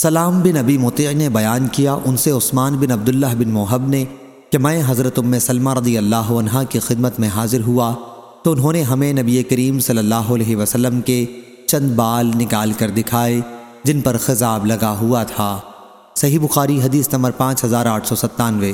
سلام بن ابی مطیع نے بیان کیا، ان سے عثمان بن عبداللہ بن محب نے کہ میں حضرت ام سلمہ رضی اللہ عنہ کی خدمت میں حاضر ہوا تو انہوں نے ہمیں نبی کریم صلی اللہ علیہ وسلم کے چند بال نکال کر دکھائے، جن پر خضاب لگا ہوا تھا۔ صحیح بخاری حدیث نمبر پانچ ہزار آٹھ سو ستانوے۔